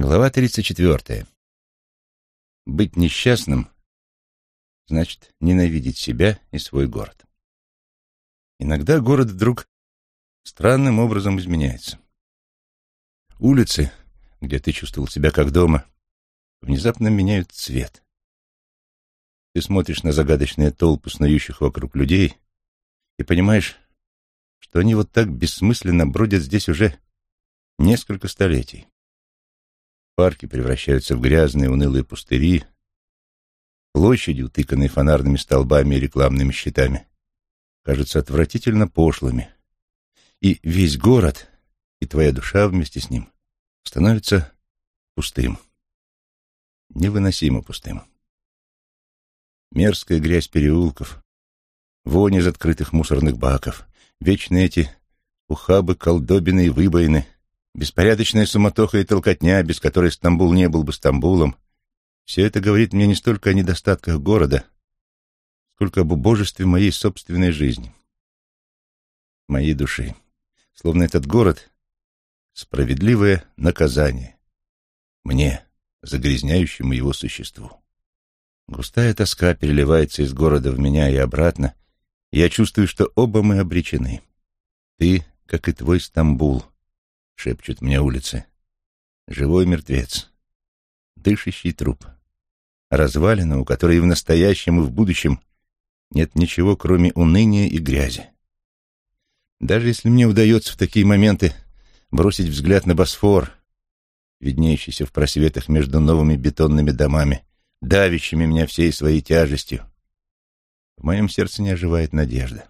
Глава 34. Быть несчастным значит ненавидеть себя и свой город. Иногда город вдруг странным образом изменяется. Улицы, где ты чувствовал себя как дома, внезапно меняют цвет. Ты смотришь на загадочные толпы снующих вокруг людей и понимаешь, что они вот так бессмысленно бродят здесь уже несколько столетий. Парки превращаются в грязные, унылые пустыри. Площади, утыканные фонарными столбами и рекламными щитами, кажутся отвратительно пошлыми. И весь город, и твоя душа вместе с ним, становится пустым. Невыносимо пустым. Мерзкая грязь переулков, вонь из открытых мусорных баков, вечные эти ухабы, колдобины и выбоины — Беспорядочная суматоха и толкотня, без которой Стамбул не был бы Стамбулом, все это говорит мне не столько о недостатках города, сколько об убожестве моей собственной жизни, моей души. Словно этот город — справедливое наказание мне, загрязняющему его существу. Густая тоска переливается из города в меня и обратно, и я чувствую, что оба мы обречены. Ты, как и твой Стамбул — шепчут мне улицы. Живой мертвец, дышащий труп, развалина, у которой в настоящем, и в будущем нет ничего, кроме уныния и грязи. Даже если мне удается в такие моменты бросить взгляд на Босфор, виднеющийся в просветах между новыми бетонными домами, давящими меня всей своей тяжестью, в моем сердце не оживает надежда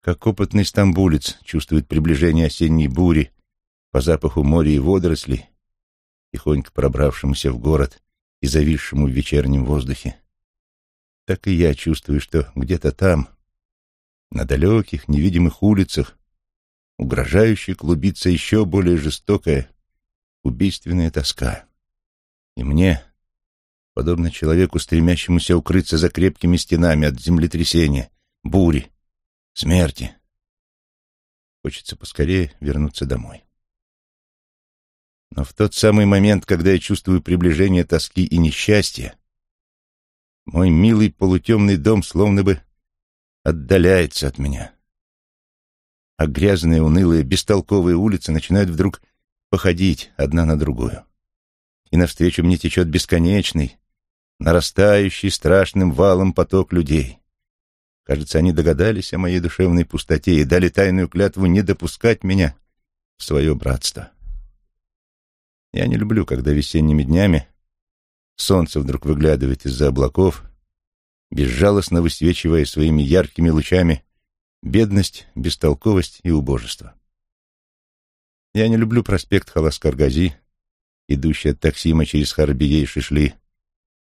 как опытный стамбулец чувствует приближение осенней бури по запаху моря и водорослей, тихонько пробравшемуся в город и зависшему в вечернем воздухе, так и я чувствую, что где-то там, на далеких, невидимых улицах, угрожающе клубится еще более жестокая, убийственная тоска. И мне, подобно человеку, стремящемуся укрыться за крепкими стенами от землетрясения, бури, смерти. Хочется поскорее вернуться домой. Но в тот самый момент, когда я чувствую приближение тоски и несчастья, мой милый полутемный дом словно бы отдаляется от меня. А грязные, унылые, бестолковые улицы начинают вдруг походить одна на другую. И навстречу мне течет бесконечный, нарастающий страшным валом поток людей. Кажется, они догадались о моей душевной пустоте и дали тайную клятву не допускать меня в свое братство. Я не люблю, когда весенними днями солнце вдруг выглядывает из-за облаков, безжалостно высвечивая своими яркими лучами бедность, бестолковость и убожество. Я не люблю проспект Халаскаргази, идущий от Таксима через Харбие и Шишли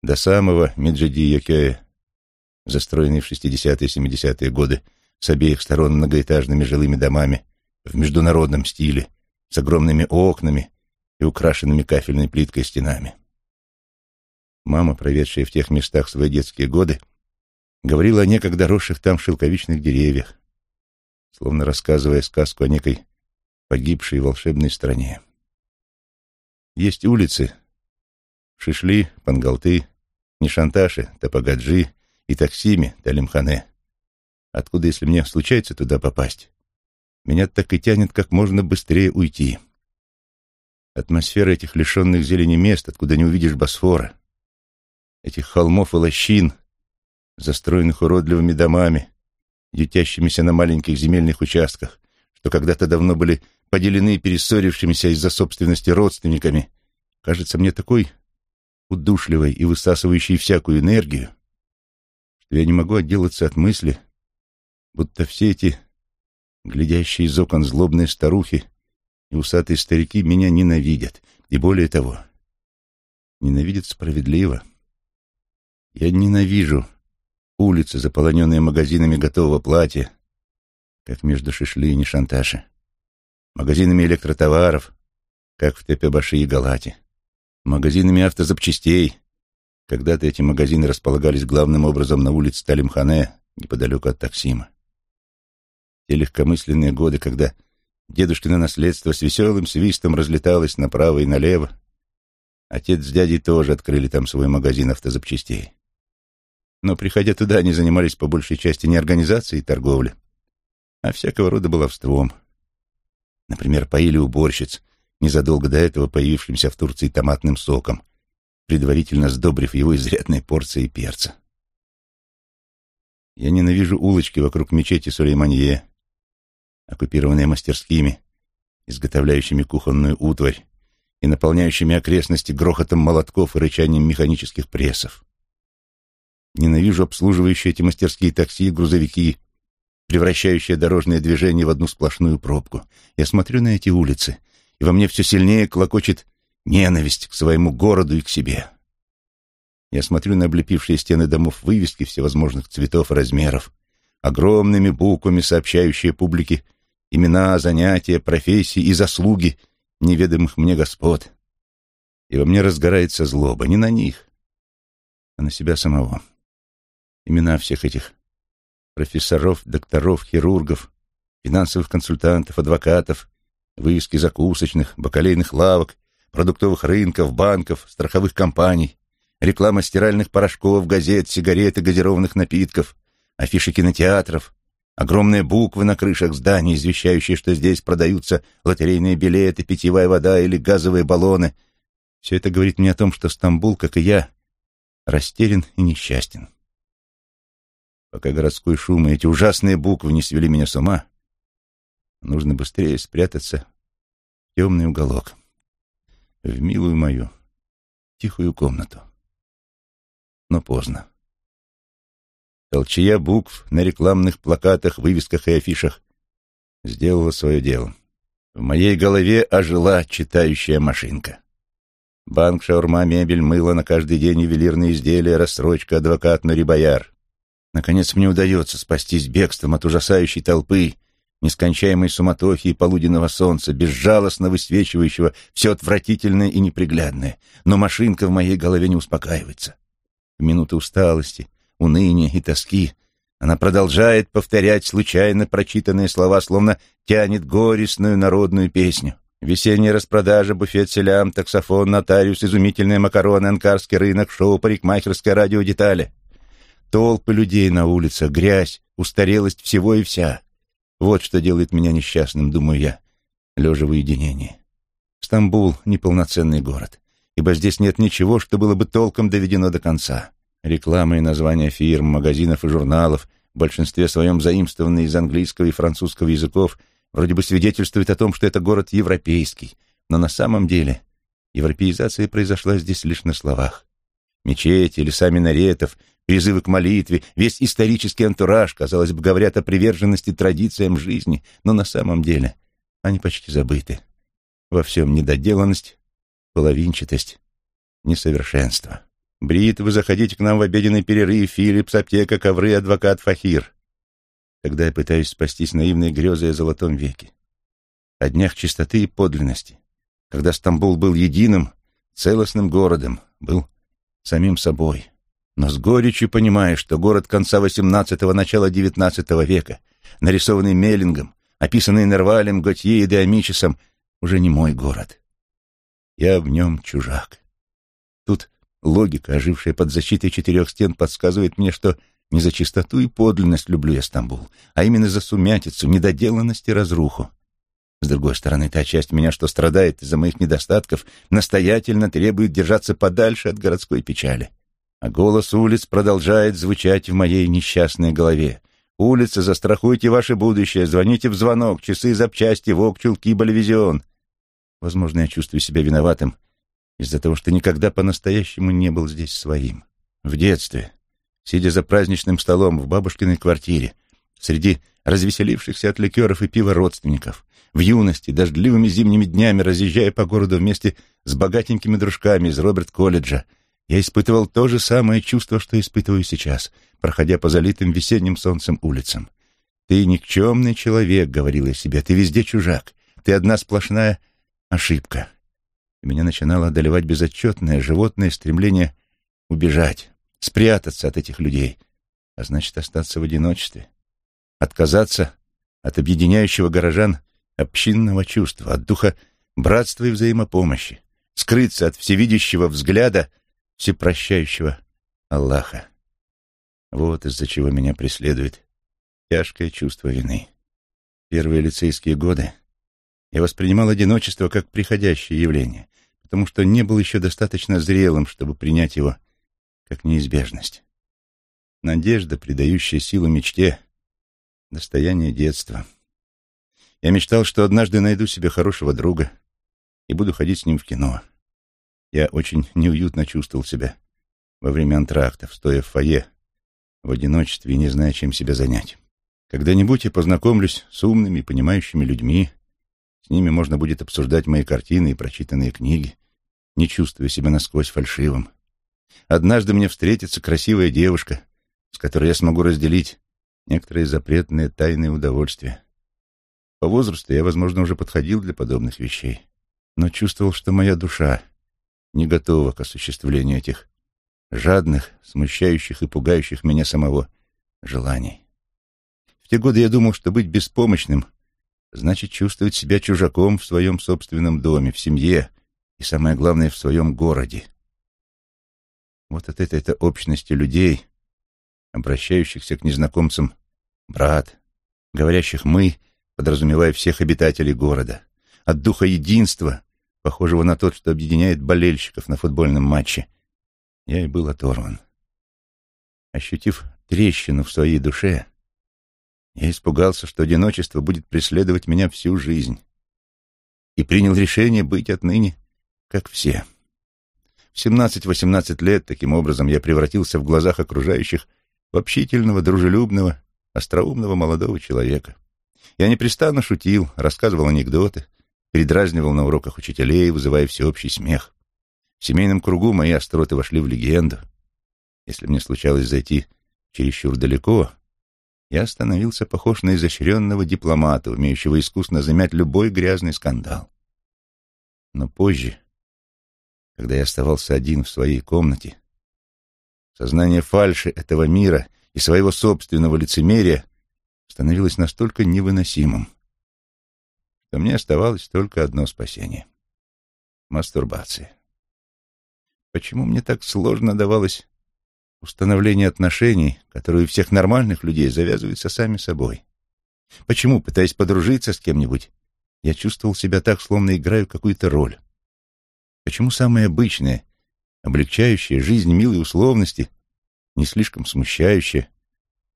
до самого Меджиди-Йокея, застроенный в 60-е и 70-е годы с обеих сторон многоэтажными жилыми домами в международном стиле, с огромными окнами и украшенными кафельной плиткой стенами. Мама, проведшая в тех местах свои детские годы, говорила о некогда росших там шелковичных деревьях, словно рассказывая сказку о некой погибшей волшебной стране. Есть улицы — Шишли, Пангалты, Нишанташи, Тапагаджи и таксиме Талимхане. Откуда, если мне случается туда попасть, меня так и тянет как можно быстрее уйти. Атмосфера этих лишенных зелени мест, откуда не увидишь Босфора, этих холмов и лощин, застроенных уродливыми домами, ютящимися на маленьких земельных участках, что когда-то давно были поделены перессорившимися из-за собственности родственниками, кажется мне такой удушливой и высасывающей всякую энергию, я не могу отделаться от мысли, будто все эти глядящие из окон злобные старухи и усатые старики меня ненавидят, и более того, ненавидят справедливо. Я ненавижу улицы, заполоненные магазинами готового платья, как между Шишли и Нишанташи, магазинами электротоваров, как в Тепебаши и Галате, магазинами автозапчастей, когда-то эти магазины располагались главным образом на улице Талимхане, неподалеку от Таксима. Те легкомысленные годы, когда Дедушкино наследство с веселым свистом разлеталось направо и налево. Отец с дядей тоже открыли там свой магазин автозапчастей. Но, приходя туда, они занимались по большей части не организацией торговли, а всякого рода баловством. Например, поили уборщиц, незадолго до этого появившимся в Турции томатным соком, предварительно сдобрив его изрядной порцией перца. Я ненавижу улочки вокруг мечети Сулейманье, оккупированные мастерскими, изготовляющими кухонную утварь и наполняющими окрестности грохотом молотков и рычанием механических прессов. Ненавижу обслуживающие эти мастерские такси и грузовики, превращающие дорожное движение в одну сплошную пробку. Я смотрю на эти улицы, и во мне все сильнее клокочет ненависть к своему городу и к себе. Я смотрю на облепившие стены домов вывески всевозможных цветов и размеров, огромными буквами сообщающие публике имена, занятия, профессии и заслуги неведомых мне господ. И во мне разгорается злоба не на них, а на себя самого. Имена всех этих профессоров, докторов, хирургов, финансовых консультантов, адвокатов, вывески закусочных, бакалейных лавок, продуктовых рынков, банков, страховых компаний, реклама стиральных порошков, газет, сигарет и газированных напитков, афиши кинотеатров, огромные буквы на крышах зданий, извещающие, что здесь продаются лотерейные билеты, питьевая вода или газовые баллоны. Все это говорит мне о том, что Стамбул, как и я, растерян и несчастен. Пока городской шум и эти ужасные буквы не свели меня с ума, нужно быстрее спрятаться в темный уголок, в милую мою тихую комнату. Но поздно. Толчья букв на рекламных плакатах, вывесках и афишах сделала свое дело. В моей голове ожила читающая машинка. Банк, шаурма, мебель, мыло на каждый день, ювелирные изделия, рассрочка, адвокат, нурибояр. Наконец мне удается спастись бегством от ужасающей толпы, нескончаемой суматохи и полуденного солнца, безжалостно высвечивающего все отвратительное и неприглядное. Но машинка в моей голове не успокаивается. В минуты усталости, уныния и тоски. Она продолжает повторять случайно прочитанные слова, словно тянет горестную народную песню. Весенняя распродажа, буфет селям, таксофон, нотариус, изумительные макароны, анкарский рынок, шоу, парикмахерская, радиодетали. Толпы людей на улицах, грязь, устарелость всего и вся. Вот что делает меня несчастным, думаю я, лежа в уединении. Стамбул — неполноценный город, ибо здесь нет ничего, что было бы толком доведено до конца. Реклама и названия фирм, магазинов и журналов, в большинстве своем заимствованные из английского и французского языков, вроде бы свидетельствуют о том, что это город европейский, но на самом деле европеизация произошла здесь лишь на словах. Мечети, леса минаретов, призывы к молитве, весь исторический антураж, казалось бы, говорят о приверженности традициям жизни, но на самом деле они почти забыты. Во всем недоделанность, половинчатость, несовершенство. Брит, вы заходите к нам в обеденный перерыв, Филлипс, аптека, ковры, адвокат, фахир. Тогда я пытаюсь спастись наивной грезой о золотом веке. О днях чистоты и подлинности. Когда Стамбул был единым, целостным городом, был самим собой. Но с горечью понимаешь, что город конца XVIII – начала XIX века, нарисованный Меллингом, описанный Нервалем, Готье и Деомичесом, уже не мой город. Я в нем чужак. Тут Логика, ожившая под защитой четырех стен, подсказывает мне, что не за чистоту и подлинность люблю я Стамбул, а именно за сумятицу, недоделанность и разруху. С другой стороны, та часть меня, что страдает из-за моих недостатков, настоятельно требует держаться подальше от городской печали. А голос улиц продолжает звучать в моей несчастной голове. «Улицы, застрахуйте ваше будущее, звоните в звонок, часы, запчасти, вок, чулки, болевизион». Возможно, я чувствую себя виноватым из-за того, что никогда по-настоящему не был здесь своим. В детстве, сидя за праздничным столом в бабушкиной квартире, среди развеселившихся от ликеров и пива родственников, в юности, дождливыми зимними днями, разъезжая по городу вместе с богатенькими дружками из Роберт-колледжа, я испытывал то же самое чувство, что испытываю сейчас, проходя по залитым весенним солнцем улицам. «Ты никчемный человек», — говорил я себе, — «ты везде чужак, ты одна сплошная ошибка» и меня начинало одолевать безотчетное животное стремление убежать, спрятаться от этих людей, а значит, остаться в одиночестве, отказаться от объединяющего горожан общинного чувства, от духа братства и взаимопомощи, скрыться от всевидящего взгляда всепрощающего Аллаха. Вот из-за чего меня преследует тяжкое чувство вины. Первые лицейские годы я воспринимал одиночество как приходящее явление, потому что не был еще достаточно зрелым, чтобы принять его как неизбежность. Надежда, придающая силу мечте, достояние детства. Я мечтал, что однажды найду себе хорошего друга и буду ходить с ним в кино. Я очень неуютно чувствовал себя во время антрактов, стоя в фойе, в одиночестве и не зная, чем себя занять. Когда-нибудь я познакомлюсь с умными, понимающими людьми, с ними можно будет обсуждать мои картины и прочитанные книги, не чувствуя себя насквозь фальшивым. Однажды мне встретится красивая девушка, с которой я смогу разделить некоторые запретные тайные удовольствия. По возрасту я, возможно, уже подходил для подобных вещей, но чувствовал, что моя душа не готова к осуществлению этих жадных, смущающих и пугающих меня самого желаний. В те годы я думал, что быть беспомощным значит чувствовать себя чужаком в своем собственном доме, в семье и, самое главное, в своем городе. Вот от этой-то общности людей, обращающихся к незнакомцам «брат», говорящих «мы», подразумевая всех обитателей города, от духа единства, похожего на тот, что объединяет болельщиков на футбольном матче, я и был оторван. Ощутив трещину в своей душе, я испугался, что одиночество будет преследовать меня всю жизнь, и принял решение быть отныне как все. В семнадцать-восемнадцать лет таким образом я превратился в глазах окружающих в общительного, дружелюбного, остроумного молодого человека. Я непрестанно шутил, рассказывал анекдоты, передразнивал на уроках учителей, вызывая всеобщий смех. В семейном кругу мои остроты вошли в легенду. Если мне случалось зайти чересчур далеко, я становился похож на изощренного дипломата, умеющего искусно замять любой грязный скандал. Но позже, когда я оставался один в своей комнате, сознание фальши этого мира и своего собственного лицемерия становилось настолько невыносимым, что мне оставалось только одно спасение — мастурбация. Почему мне так сложно давалось установление отношений, которые у всех нормальных людей завязываются сами собой? Почему, пытаясь подружиться с кем-нибудь, я чувствовал себя так, словно играю какую-то роль? Почему самые обычные, облегчающие жизнь милые условности, не слишком смущающие,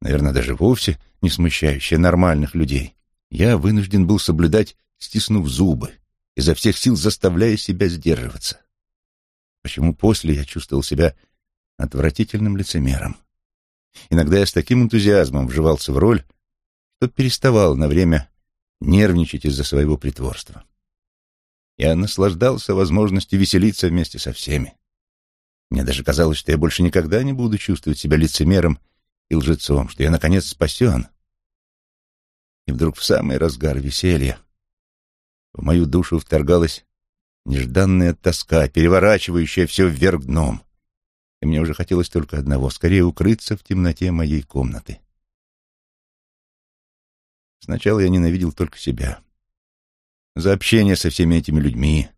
наверное, даже вовсе не смущающие нормальных людей, я вынужден был соблюдать, стиснув зубы, изо всех сил заставляя себя сдерживаться? Почему после я чувствовал себя отвратительным лицемером? Иногда я с таким энтузиазмом вживался в роль, что переставал на время нервничать из-за своего притворства. Я наслаждался возможностью веселиться вместе со всеми. Мне даже казалось, что я больше никогда не буду чувствовать себя лицемером и лжецом, что я, наконец, спасен. И вдруг в самый разгар веселья в мою душу вторгалась нежданная тоска, переворачивающая все вверх дном. И мне уже хотелось только одного — скорее укрыться в темноте моей комнаты. Сначала я ненавидел только себя. За общение со всеми этими людьми,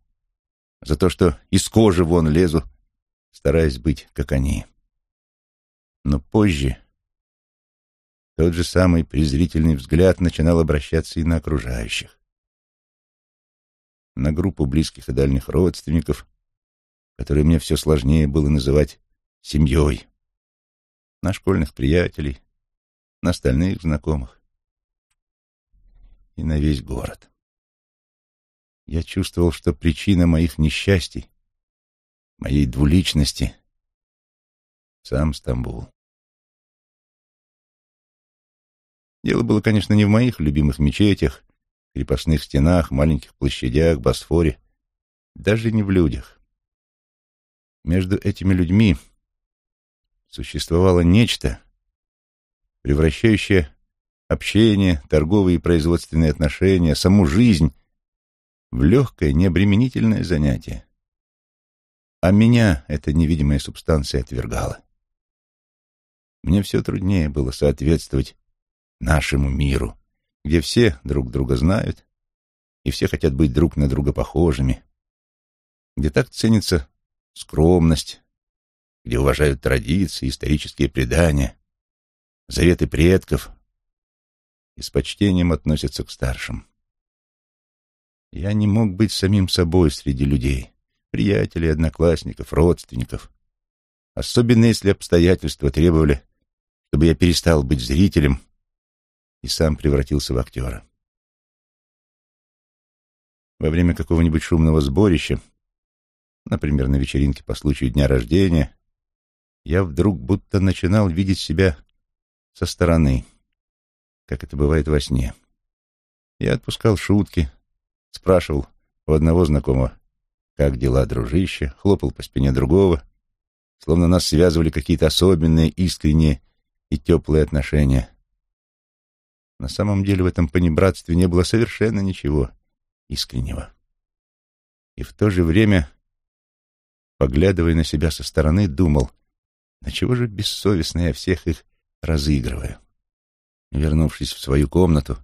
за то, что из кожи вон лезу, стараясь быть, как они. Но позже тот же самый презрительный взгляд начинал обращаться и на окружающих на группу близких и дальних родственников, которые мне все сложнее было называть семьей, на школьных приятелей, на остальных знакомых и на весь город. Я чувствовал, что причина моих несчастий, моей двуличности — сам Стамбул. Дело было, конечно, не в моих любимых мечетях крепостных стенах, маленьких площадях, Босфоре, даже не в людях. Между этими людьми существовало нечто, превращающее общение, торговые и производственные отношения, саму жизнь в легкое, необременительное занятие. А меня эта невидимая субстанция отвергала. Мне все труднее было соответствовать нашему миру, где все друг друга знают, и все хотят быть друг на друга похожими, где так ценится скромность, где уважают традиции, исторические предания, заветы предков и с почтением относятся к старшим. Я не мог быть самим собой среди людей, приятелей, одноклассников, родственников, особенно если обстоятельства требовали, чтобы я перестал быть зрителем и сам превратился в актера. Во время какого-нибудь шумного сборища, например, на вечеринке по случаю дня рождения, я вдруг будто начинал видеть себя со стороны, как это бывает во сне. Я отпускал шутки, спрашивал у одного знакомого, как дела, дружище, хлопал по спине другого, словно нас связывали какие-то особенные, искренние и теплые отношения. На самом деле в этом понебратстве не было совершенно ничего искреннего. И в то же время, поглядывая на себя со стороны, думал, на чего же бессовестно я всех их разыгрываю. Вернувшись в свою комнату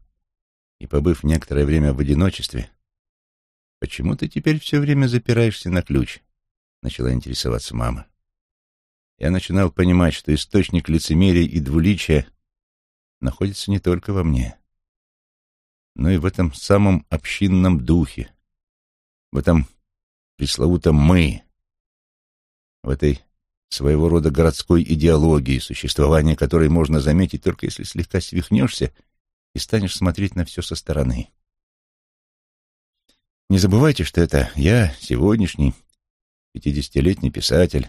и побыв некоторое время в одиночестве, «Почему ты теперь все время запираешься на ключ?» — начала интересоваться мама. Я начинал понимать, что источник лицемерия и двуличия находится не только во мне, но и в этом самом общинном духе, в этом пресловутом «мы», в этой своего рода городской идеологии, существование которой можно заметить только если слегка свихнешься и станешь смотреть на все со стороны. Не забывайте, что это я, сегодняшний, пятидесятилетний писатель,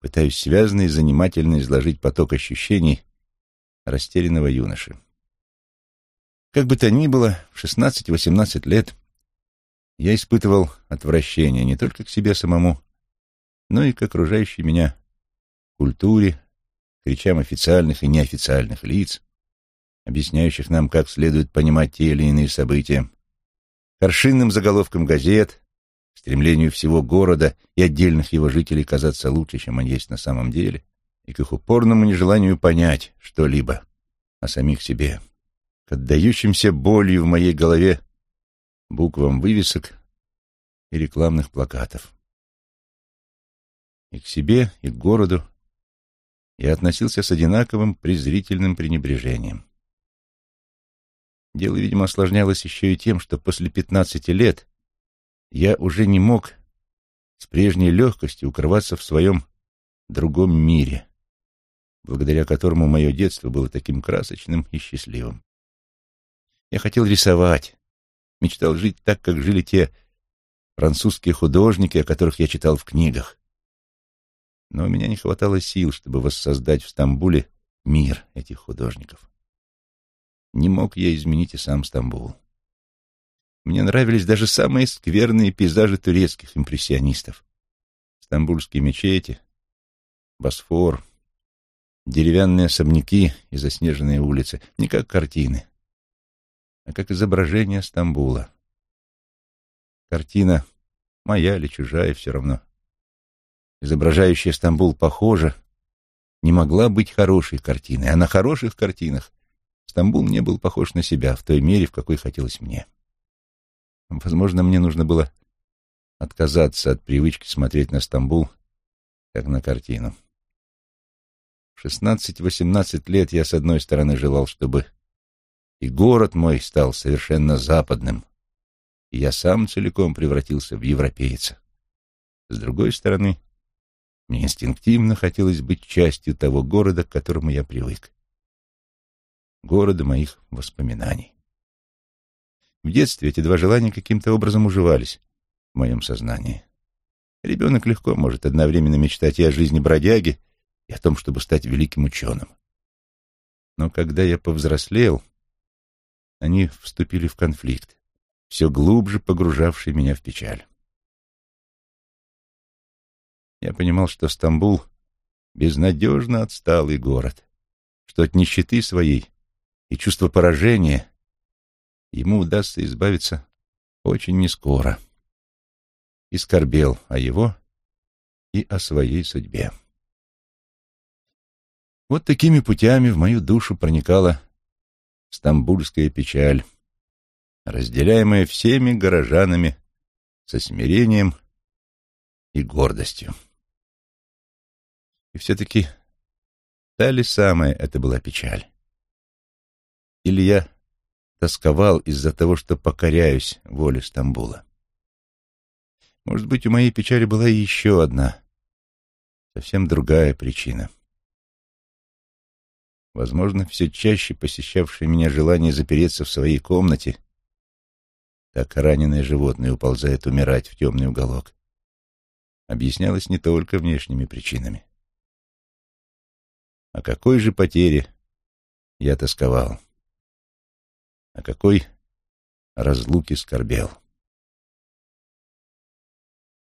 пытаюсь связно и занимательно изложить поток ощущений растерянного юноши. Как бы то ни было, в 16-18 лет я испытывал отвращение не только к себе самому, но и к окружающей меня культуре, к речам официальных и неофициальных лиц, объясняющих нам, как следует понимать те или иные события, к аршинным заголовкам газет, стремлению всего города и отдельных его жителей казаться лучше, чем они есть на самом деле, и к их упорному нежеланию понять что-либо о самих себе, к отдающимся болью в моей голове буквам вывесок и рекламных плакатов. И к себе, и к городу я относился с одинаковым презрительным пренебрежением. Дело, видимо, осложнялось еще и тем, что после пятнадцати лет я уже не мог с прежней легкостью укрываться в своем другом мире, благодаря которому мое детство было таким красочным и счастливым. Я хотел рисовать, мечтал жить так, как жили те французские художники, о которых я читал в книгах. Но у меня не хватало сил, чтобы воссоздать в Стамбуле мир этих художников. Не мог я изменить и сам Стамбул. Мне нравились даже самые скверные пейзажи турецких импрессионистов. Стамбульские мечети, Босфор, деревянные особняки и заснеженные улицы. Не как картины, а как изображение Стамбула. Картина моя или чужая, все равно. Изображающая Стамбул похоже, не могла быть хорошей картиной, а на хороших картинах Стамбул не был похож на себя в той мере, в какой хотелось мне. Возможно, мне нужно было отказаться от привычки смотреть на Стамбул, как на картину. В шестнадцать-восемнадцать лет я, с одной стороны, желал, чтобы и город мой стал совершенно западным, и я сам целиком превратился в европейца. С другой стороны, мне инстинктивно хотелось быть частью того города, к которому я привык. Города моих воспоминаний. В детстве эти два желания каким-то образом уживались в моем сознании. Ребенок легко может одновременно мечтать и о жизни бродяги, и о том, чтобы стать великим ученым. Но когда я повзрослел, они вступили в конфликт, все глубже погружавший меня в печаль. Я понимал, что Стамбул — безнадежно отсталый город, что от нищеты своей и чувства поражения ему удастся избавиться очень нескоро. И скорбел о его и о своей судьбе. Вот такими путями в мою душу проникала стамбульская печаль, разделяемое всеми горожанами со смирением и гордостью. И все-таки та ли самая это была печаль? Или я тосковал из-за того, что покоряюсь воле Стамбула? Может быть, у моей печали была еще одна, совсем другая причина. Возможно, все чаще посещавшее меня желание запереться в своей комнате, так раненое животное уползает умирать в темный уголок, объяснялось не только внешними причинами. О какой же потере я тосковал? О какой разлуке скорбел?